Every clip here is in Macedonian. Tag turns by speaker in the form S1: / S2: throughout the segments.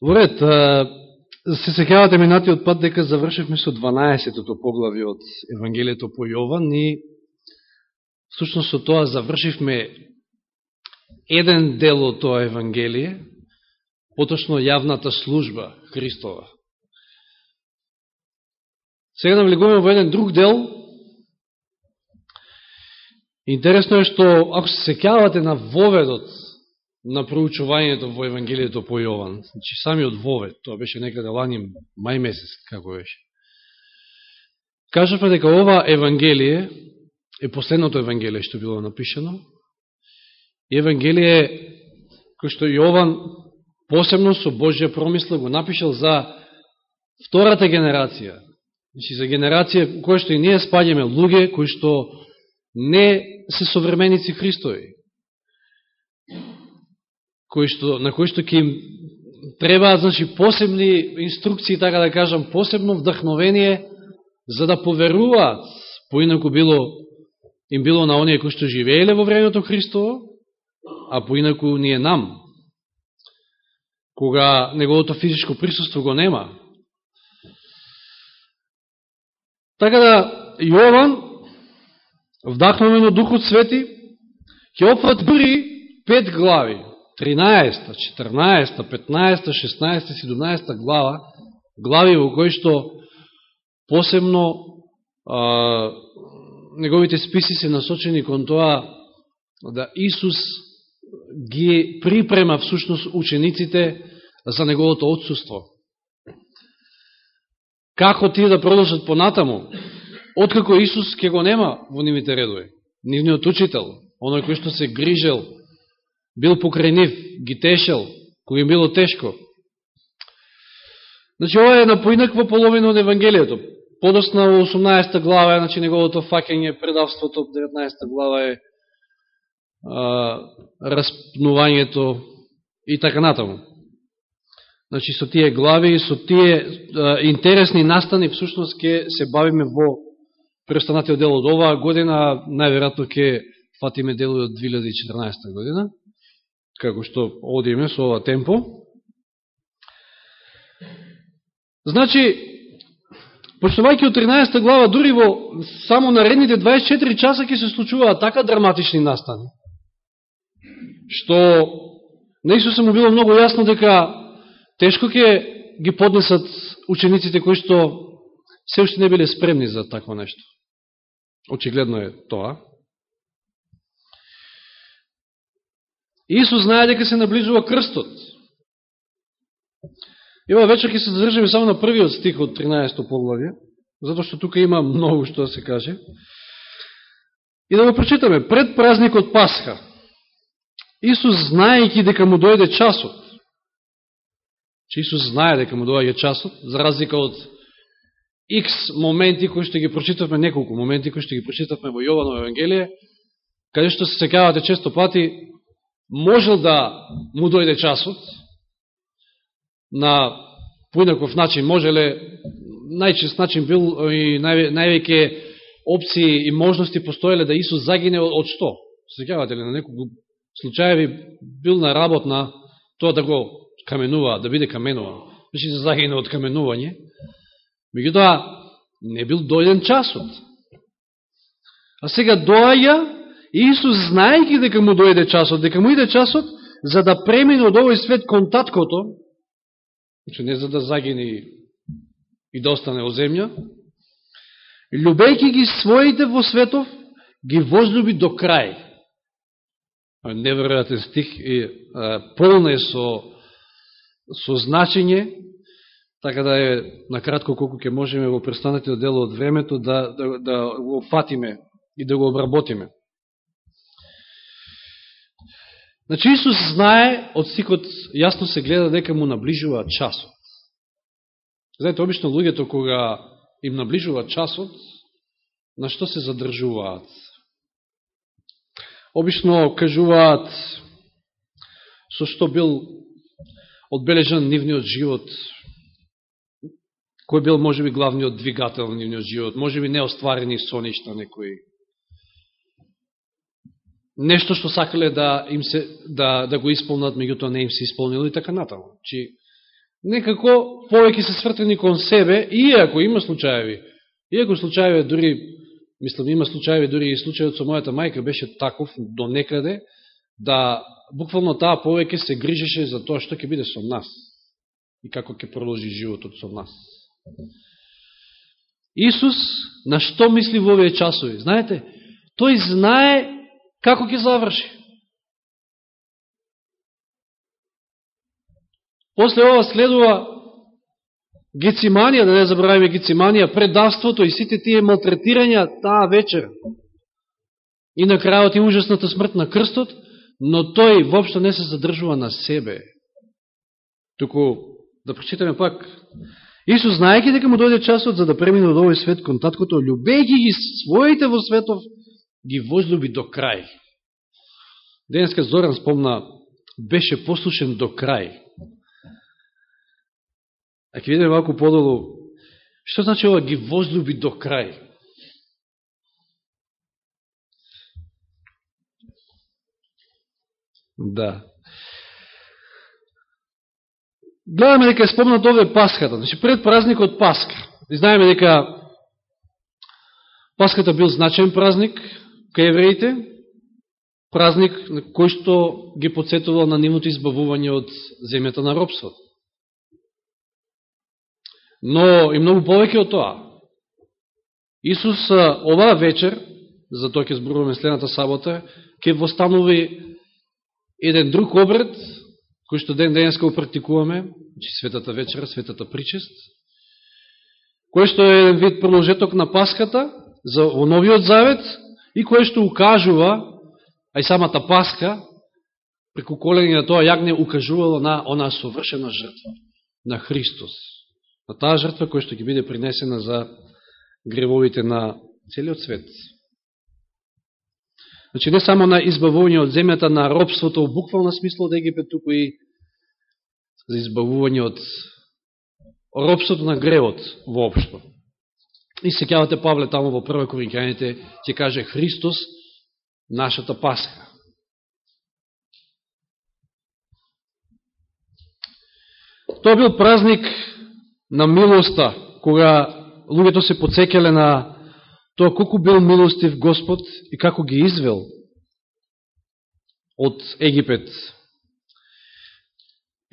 S1: Во ред, се секјавате минатиот пат дека завршивме со 12-тото поглави од Евангелието по Јован и всушност со тоа завршивме еден дел од тоа Евангелие, поточно јавната служба Христова. Сега навлегуваме во еден друг дел. Интересно е што, ако се секјавате на воведот на проучувањето во Евангелието по Јован, значи самиот вовет, тоа беше некаде лани мај месец, како беше. Кажавме дека ова Евангелие е последното Евангелие што било напишено. Евангелие кој што Јован посебно со Божја промисла го напишал за втората генерација. Значи за генерација која што и ние спаѓаме луѓе кои што не се современици Христови. Кои што, на кои што ќе им требаат значи, посебни инструкции, така да кажам, посебно вдъхновение, за да поверуваат, поинаку било, им било на оние кои што живееле во времето Христово, а поинаку ние нам, кога неговото физичко присуство го нема. Така да, Јован, вдахновено Духот Свети, ќе опфат први пет глави, 13, 14, 15, 16, 17 глава, глави во кои што посебно а, неговите списи се насочени кон тоа да Исус ги припрема всушност учениците за неговото отсутство. Како тие да продолжат понатаму? Откако Исус ќе го нема во нивните редови? Нивниот учител, оној кој што се грижел, бил покрај нив, ги тешел, кој им било тешко. Значи, ова е на поинаква половина од Евангелието. Подосна во 18 глава е, значи, неговото факење, предавството, 19 глава е а, распнувањето и така натаму. Значи, со тие глави, со тие а, интересни настани, всушност, ке се бавиме во преостанатиот дел од оваа година, најверојатно ке фатиме дел од 2014 година, како што одиме со ова темпо. Значи, почнувајќи од 13 глава, дури во само наредните 24 часа ќе се случуваат така драматични настани, што на Исуса му било многу јасно дека Тешко ќе ги поднесат учениците кои што се уште не биле спремни за такво нешто. Очигледно е тоа. Исус знае дека се наближува крстот. Ева вечер ќе се задржаме само на првиот стих од 13 поглавје, затоа што тука има многу што да се каже. И да го прочитаме. Пред празникот Пасха, Исус, знаејќи дека му дојде часот, че Исус знае дека му доаѓа часот, за разлика од X моменти кои што ги прочитавме, неколку моменти кои што ги прочитавме во Јованово Евангелие, каде што се секавате често пати, можел да му дојде часот, на поинаков начин можеле, најчест начин бил и највеќе опции и можности постоеле да Исус загине од што? Секјавате ли на некој случаеви бил на работ на тоа да го каменува, да биде каменуван. Значи за загине од каменување. Меѓутоа, не бил дојден часот. А сега доаја Иисус, знаејќи дека му дојде часот, дека му иде часот, за да премине од овој свет кон таткото, значи не за да загине и да остане о земја, љубејќи ги своите во светов, ги возлюби до крај. Неверојатен стих и полна е со со значење, така да е накратко колку ќе можеме во престанатиот дел од времето да, да, да го фатиме и да го обработиме. Значи Исус знае, од стикот јасно се гледа дека му наближува часот. Знаете, обично луѓето кога им наближува часот, на што се задржуваат? Обично кажуваат со што бил одбележан нивниот живот, кој бил можеби главниот двигател на нивниот живот, можеби неостварени соништа некои. Нешто што сакале да им се да да го исполнат, меѓутоа не им се исполнило и така натаму. Чи некако повеќе се свртени кон себе, иако има случаеви, иако случаеви дури, мислам, има случаеви, дури и случајот со мојата мајка беше таков до некаде, да буквално таа повеќе се грижеше за тоа што ќе биде со нас и како ќе продолжи животот со нас. Исус на што мисли во овие часови? Знаете, тој знае како ќе заврши. После ова следува Гециманија, да не забравиме Гециманија, предавството и сите тие малтретирања таа вечер. И на крајот и ужасната смрт на крстот, но тој вопшто не се задржува на себе. Туку, да прочитаме пак, Исус, знаеки дека му дојде часот за да премине од овој свет кон таткото, любејќи ги своите во светов, ги возлюби до крај. Денеска Зоран спомна, беше послушен до крај. А ќе видиме малку подолу, што значи ова ги возлюби до крај? Да. Гледаме дека е спомнат овде Пасхата, значи пред празникот Пасха. И знаеме дека Пасхата бил значен празник кај евреите, празник кој што ги подсетувал на нивното избавување од земјата на робство. Но и многу повеќе од тоа. Исус оваа вечер, за тоа ќе зборуваме следната сабота, ќе востанови еден друг обред, кој што ден денеска го практикуваме, значи светата вечера, светата причест, кој што е еден вид продолжеток на Паската, за во Новиот Завет, и кое што укажува, а и самата паска преку колење на тоа јагне укажувало на она совршена жртва, на Христос на таа жртва која што ќе биде принесена за гревовите на целиот свет. Значи не само на избавување од земјата на робството буквално буквална смисла од Египет, туку и за избавување од робството на гревот воопшто. И секјавате Павле тамо во прва Коринќаните ќе каже Христос нашата Пасха. Тоа бил празник на милоста, кога луѓето се подсекеле на тоа колку бил милостив Господ и како ги извел од Египет.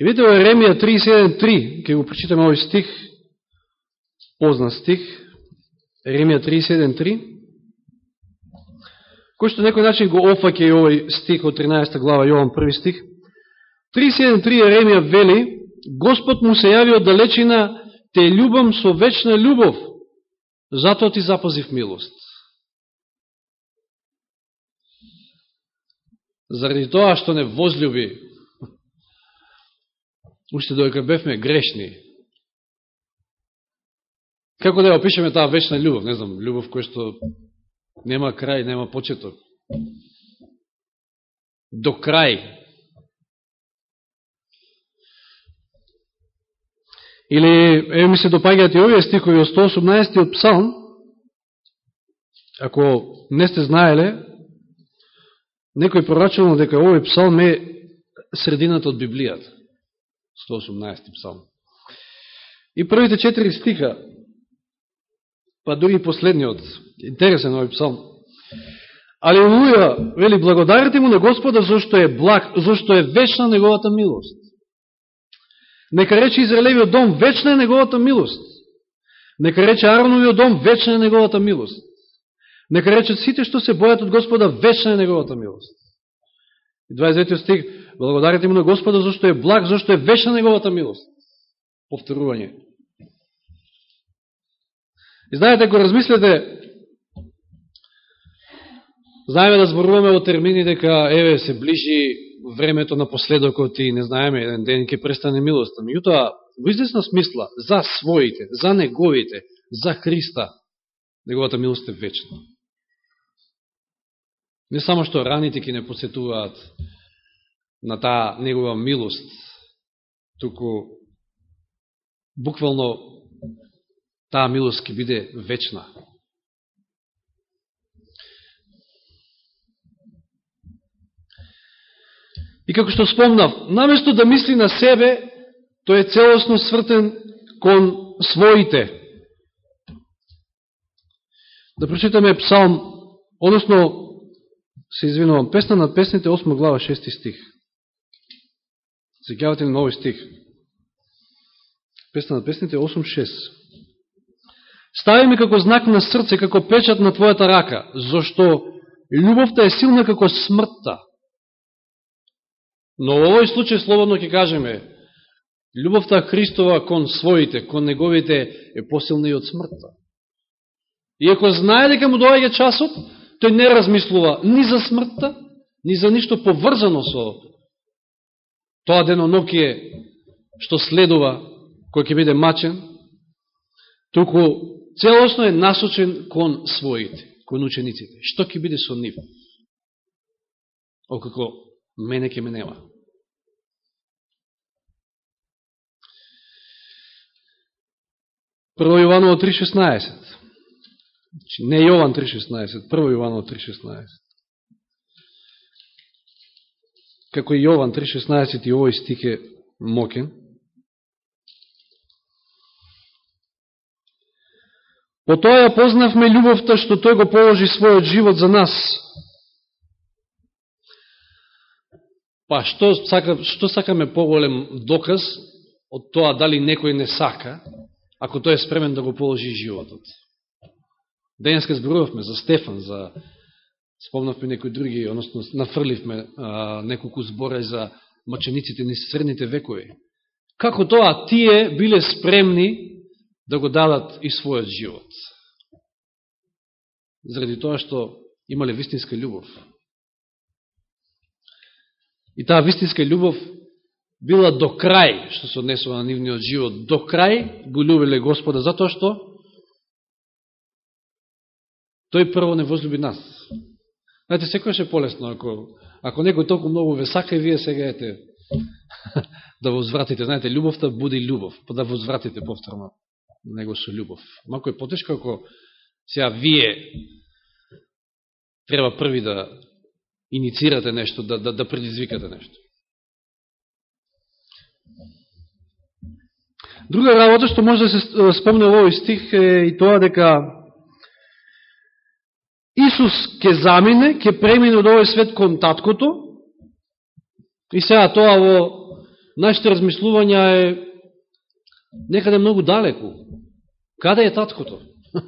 S1: И видите во Еремија 37.3, ке го прочитаме овој стих, познат стих, Еремија 37.3, кој што некој начин го офаке и овој стих од 13 глава Јован први стих. 37.3 Еремија вели, Господ му се јави од далечина те љубам со вечна љубов, затоа ти запазив милост. Заради тоа што не возлюби, уште дојка бевме грешни, како да ја опишеме таа вечна љубов, не знам, љубов која што нема крај, нема почеток. До крај, Или, еве ми се допаѓаат и овие стихови од 118 од Псалм, ако не сте знаеле, некој прорачувал дека овој псалм е средината од Библијата. 118 псалм. И првите четири стиха, па дури и последниот, интересен овој псалм. Алилуја, вели, благодарите му на Господа, зашто е благ, зашто е вечна неговата милост. Нека рече Израелевиот дом, вечна е неговата милост. Нека рече Ароновиот дом, вечна е неговата милост. Нека речат сите што се бојат од Господа, вечна е неговата милост. И 29 стих, благодарите му на Господа, зашто е благ, зашто е вечна неговата милост. Повторување. И знаете, ако размислете, знаеме да зборуваме о термини дека, еве, се ближи времето на последокот и не знаеме, еден ден ќе престане милоста. Меѓутоа, во известна смисла, за своите, за неговите, за Христа, неговата милост е вечна. Не само што раните ќе не посетуваат на таа негова милост, туку буквално таа милост ќе биде вечна. И како што спомнав, наместо да мисли на себе, Тој е целосно свртен кон своите. Да прочитаме псалм, односно, се извинувам, песна на песните, 8 глава, 6 стих. Секјавате ли нови стих? Песна на песните, 8, 6. Стави ми како знак на срце, како печат на Твојата рака, зашто љубовта е силна како смртта. Но во овој случај, слободно ќе кажеме, љубовта Христова кон своите, кон неговите, е посилна и од смртта. Иако знае дека му доаѓа часот, тој не размислува ни за смртта, ни за ништо поврзано со тоа денонокие што следува, кој ќе биде мачен, туку целосно е насочен кон своите, кон учениците. Што ќе биде со нив? Окако мене ќе ме нема. Прво Јованово 3.16. Значи, не Јован 3.16, прво Јованово 3.16. Како и Јован 3.16 и овој стих е мокен. По тоа ја познавме љубовта што тој го положи својот живот за нас. Па што, сака, што сакаме поголем доказ од тоа дали некој не сака, ако тој е спремен да го положи животот? Денеска зборувавме за Стефан, за спомнавме некои други, односно нафрливме а, неколку збора за мачениците ни средните векови. Како тоа тие биле спремни да го дадат и својот живот. Заради тоа што имале вистинска љубов. И таа вистинска љубов била до крај, што се однесува на нивниот живот, до крај го љубиле Господа, затоа што тој прво не возлюби нас. Знаете, секојаш е полесно, ако, ако некој толку многу ве сака и вие сега ете да возвратите. Знаете, љубовта буди љубов, па да возвратите повторно него со љубов. Мако е потешко ако сега вие треба први да иницирате нешто, да, да, да предизвикате нешто. Друга работа што може да се да спомне во овој стих е и тоа дека Исус ќе замине, ќе премине од овој свет кон таткото и сега тоа во нашите размислувања е некаде многу далеку. Каде е таткото?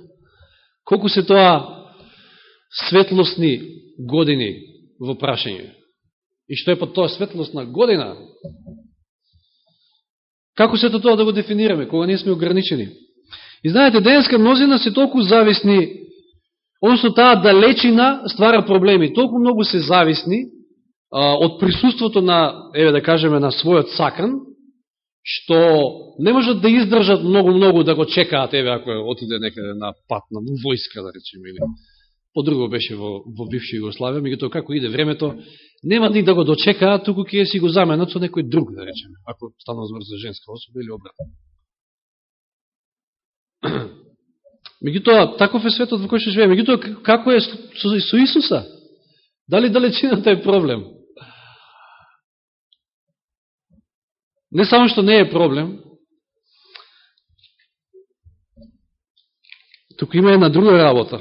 S1: Колку се тоа светлосни години во прашање? И што е под тоа светлосна година? Како се тоа да го дефинираме, кога не сме ограничени? И знаете, денеска мнозина се толку зависни, односно таа далечина ствара проблеми. Толку многу се зависни а, од присуството на, еве да кажеме, на својот сакан, што не можат да издржат многу-многу да го чекаат, еве, ако отиде некаде на пат, на војска, да речеме, или по-друго беше во, во бивши Југославија, тоа како иде времето, нема ни да го дочекаат, туку ќе си го заменат со некој друг, да речеме, ако станува збор за женска особа или обратно. Меѓутоа, таков е светот во кој што живее. Меѓутоа, како е со, со Исуса? Дали далечината е проблем? Не само што не е проблем, туку има една друга работа.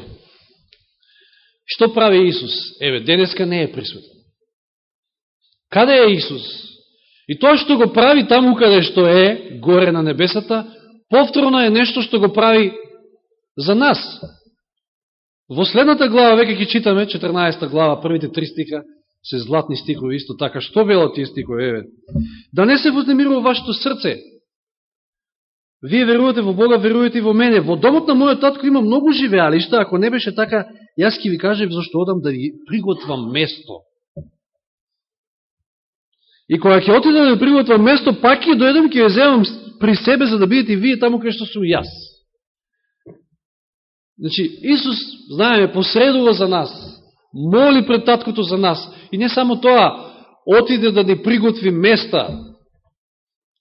S1: Што прави Исус? Еве, денеска не е присутен. Каде е Исус? И тоа што го прави таму каде што е, горе на небесата, повторно е нешто што го прави за нас. Во следната глава, веќе ќе читаме, 14 глава, првите три стика, се златни стихови, исто така, што велат тие стихови, еве? Да не се вознемирува вашето срце. Вие верувате во Бога, верувате и во мене. Во домот на мојот татко има многу живеалишта, ако не беше така, јас ќе ви кажем зашто одам да ви приготвам место. И кога ќе отидам да ви приготвам место, пак ќе дојдам, ќе ве земам при себе, за да бидете вие таму кај што сум јас. Значи, Исус, знаеме, посредува за нас моли пред таткото за нас. И не само тоа, отиде да ни приготви места.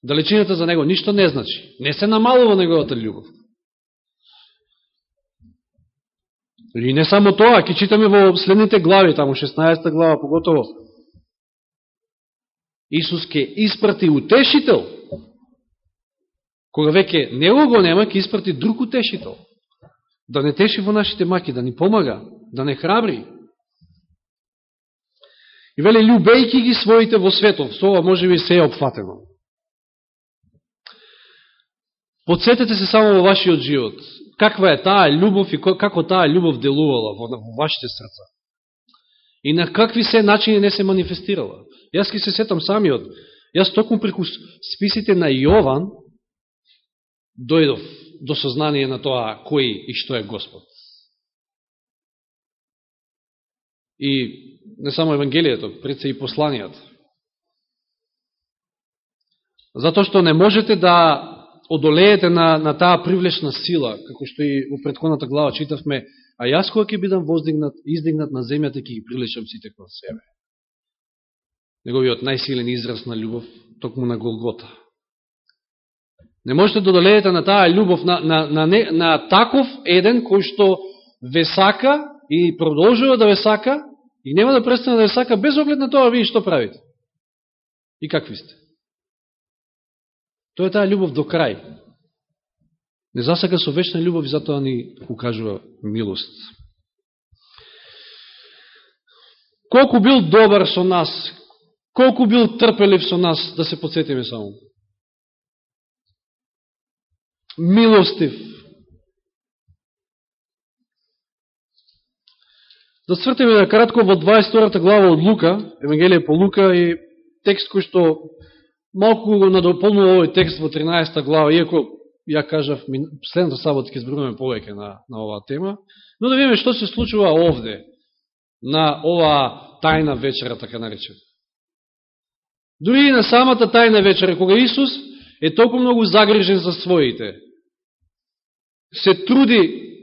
S1: Далечината за него ништо не значи. Не се намалува неговата љубов. И не само тоа, ќе читаме во следните глави, таму 16 глава поготово. Исус ќе испрати утешител, Кога веќе него го нема, ќе испрати друг утешител. Да не теши во нашите маки, да ни помага, да не храбри. И вели, любејки ги своите во светов, со ова може би се е опфатено. Подсетете се само во вашиот живот. Каква е таа љубов и како таа љубов делувала во, во вашите срца. И на какви се начини не се манифестирала. Јас ке се сетам самиот. Јас токму преку списите на Јован дојдов до сознание на тоа кој и што е Господ. И не само Евангелието, пред се и посланијата. Затоа што не можете да одолеете на, на таа привлечна сила, како што и во предходната глава читавме, а јас кога ќе бидам воздигнат, издигнат на земјата, ќе ги привлечам сите кон себе. Неговиот најсилен израз на љубов, токму на Голгота. Не можете да одолеете на таа љубов, на, на, на, на, на таков еден кој што ве сака и продолжува да ве сака, И нема да престане да ја сака без оглед на тоа вие што правите. И какви сте. Тоа е таа љубов до крај. Не засака со вечна љубов и затоа ни укажува милост. Колку бил добар со нас, колку бил трпелив со нас, да се подсетиме само. Милостив, Да свртиме на кратко во 22 глава од Лука, Евангелие по Лука и текст кој што малку го надополнува овој текст во 13 глава, иако ја кажав, следната сабот ќе зборуваме повеќе на, на оваа тема, но да видиме што се случува овде, на оваа тајна вечера, така наречена. Дори и на самата тајна вечера, кога Исус е толку многу загрижен за своите, се труди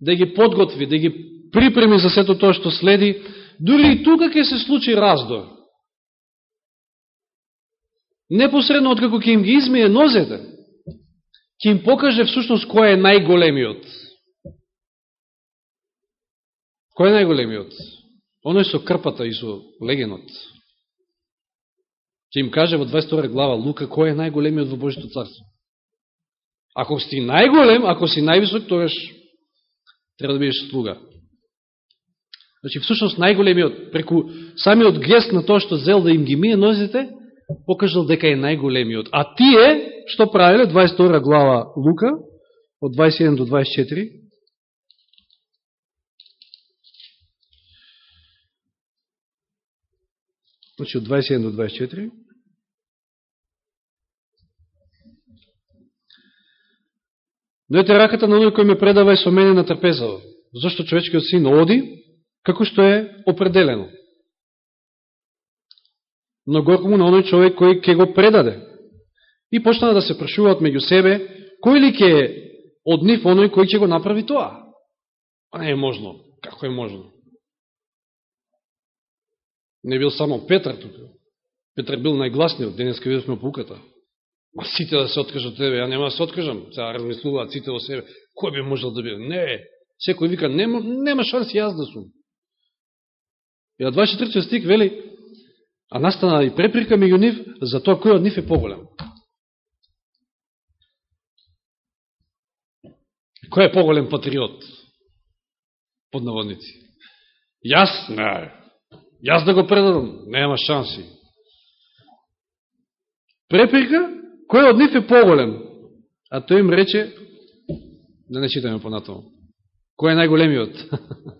S1: да ги подготви, да ги припреми за сето тоа што следи, дури и тука ќе се случи раздор. Непосредно откако ќе им ги измие нозете, ќе им покаже всушност кој е најголемиот. Кој е најголемиот? Оној со крпата и со легенот. Ќе им каже во 22 глава Лука кој е најголемиот во Божито царство. Ако си најголем, ако си највисок, тогаш треба да бидеш слуга. Значи, всушност, најголемиот, преку самиот гест на тоа што зел да им ги мие нозите, покажал дека е најголемиот. А тие, што правиле, 22 глава Лука, од 21 до 24, значи од 21 до 24, Дојте раката на оној кој ме предава и со мене на трпезава. Зошто човечкиот син оди, како што е определено. Но горко му на оној човек кој ќе го предаде. И почнаа да се прашуваат меѓу себе, кој ли ќе од нив оној кој ќе го направи тоа? А не е можно. Како е можно? Не бил само Петар тука. Петар бил најгласниот, денеска видовме пуката. Ма сите да се откажат тебе, ја нема да се откажам. Сега размислуваат сите во себе. Кој би можел да биде? Не, секој вика, нема, нема шанс јас да сум. И од 24 стик вели, а настана и преприка меѓу нив за тоа кој од нив е поголем. Кој е поголем патриот? Под наводници. Јас? Не. Јас да го предадам? Нема шанси. Преприка? Кој од нив е поголем? А тој им рече, да не читаме понатомо, кој е најголемиот?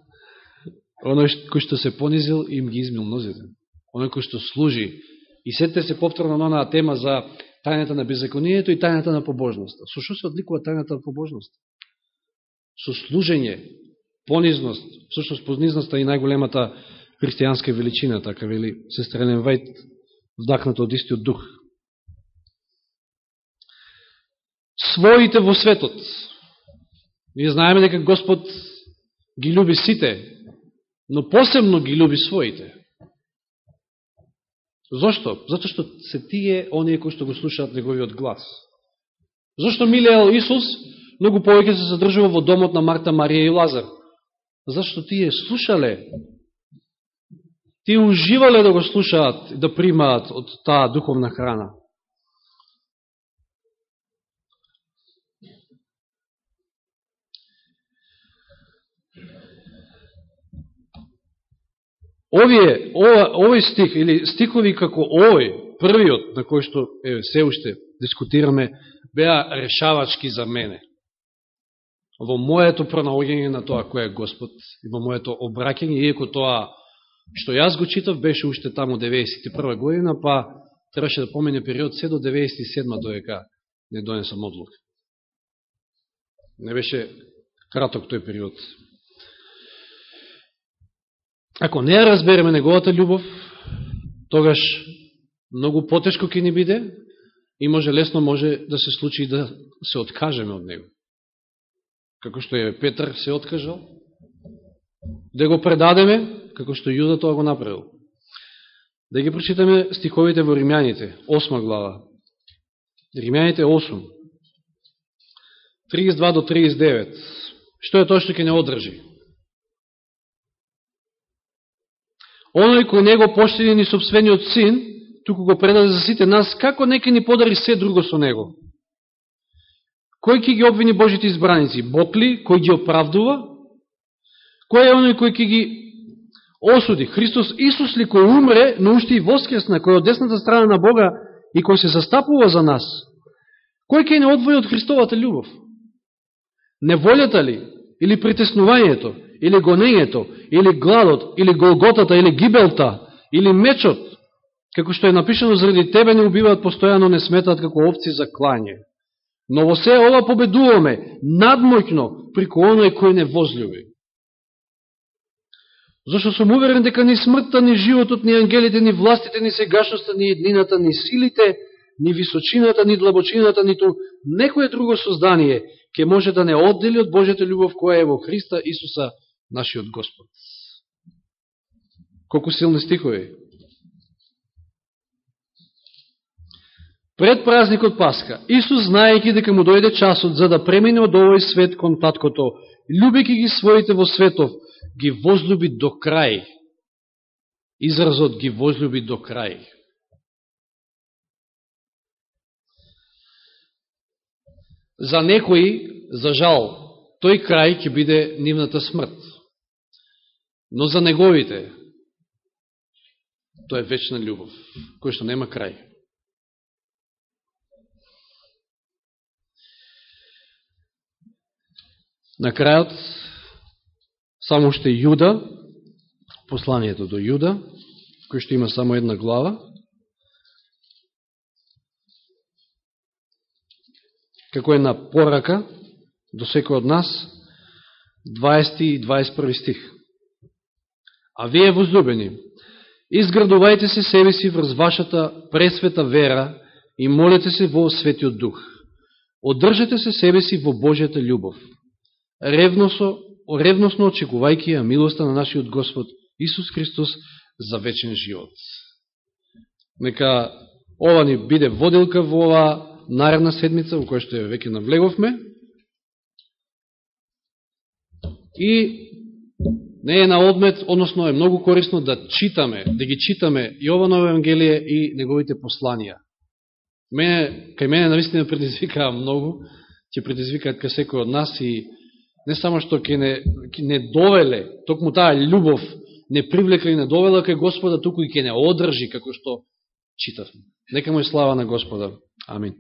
S1: Оној кој што се понизил, им ги измил нозите. Оној кој што служи. И сетте се повторно на онаа тема за тајната на беззаконието и тајната на побожноста. Со што се одликува тајната на побожноста? Со служење, понизност, всушност понизноста и најголемата христијанска величина, така вели сестрелен Вајт, вдахнато од истиот дух. Своите во светот. Ние знаеме дека Господ ги люби сите, но посебно ги люби своите. Зошто? Зато што се тие оние кои што го слушаат неговиот глас. Зошто милеел Исус многу повеќе се задржува во домот на Марта, Марија и Лазар? Зашто тие слушале, тие уживале да го слушаат, да примаат од таа духовна храна. Овие, ова, овој стих, или стихови како овој, првиот, на кој што е, се уште дискутираме, беа решавачки за мене. Во моето пронаоѓање на тоа кој е Господ и во моето обраќање, иеко тоа што јас го читав беше уште таму 91 година, па требаше да помене период се до 97 доека не донесам одлука. Не беше краток тој период. Ако не ја разбереме неговата љубов, тогаш многу потешко ќе ни биде и може лесно може да се случи да се откажеме од него. Како што е Петр се откажал, да го предадеме, како што Јуда тоа го направил. Да ги прочитаме стиховите во Римјаните, 8 глава. Римјаните 8. 32 до 39. Што е тоа што ќе не одржи? Оној кој него поштеден ни собствениот син, туку го предаде за сите нас, како неке ни подари се друго со него? Кој ќе ги обвини Божите избраници? Бог ли? Кој ги оправдува? Кој е оној кој ќе ги осуди? Христос Исус ли кој умре, но уште и воскресна, кој од десната страна на Бога и кој се застапува за нас? Кој ќе не одвои од Христовата љубов? Неволјата ли? Или притеснувањето? Или гонењето? Или гладот? Или голготата? Или гибелта? Или мечот? како што е напишано, заради тебе не убиваат постојано, не сметаат како овци за клање. Но во се ова победуваме надмоќно прико оној кој не возлюби. Зошто сум уверен дека ни смртта, ни животот, ни ангелите, ни властите, ни сегашноста, ни еднината, ни силите, ни височината, ни длабочината, ниту некоје друго создание ќе може да не оддели од Божјата љубов која е во Христа Исуса, нашиот Господ. Колку силни стихови. Пред празникот Пасха, Исус, знаејќи дека му дојде часот за да премине од овој свет кон таткото, любики ги своите во светов, ги возлюби до крај. Изразот ги возлюби до крај. За некои, за жал, тој крај ќе биде нивната смрт. Но за неговите, тоа е вечна љубов, која што нема крај. На крајот, само уште Јуда, посланието до Јуда, кој што има само една глава, како една порака до секој од нас, 20 и 21 стих. А вие, возлюбени, изградувајте се себе си врз вашата пресвета вера и молете се во Светиот Дух. Одржете се себе си во Божјата љубов ревносно, ревносно очекувајќи ја милоста на нашиот Господ Исус Христос за вечен живот. Нека ова ни биде воделка во ова наредна седмица, во која што ја веќе навлеговме. И не е на одмет, односно е многу корисно да читаме, да ги читаме Јованово Евангелие и неговите посланија. Мене, кај мене наистина предизвикаа многу, ќе предизвикаат кај секој од нас и не само што ќе не, ќе не довеле, токму таа љубов не привлекла и не довела кај Господа, туку и ќе не одржи, како што читавме. Нека му е слава на Господа. Амин.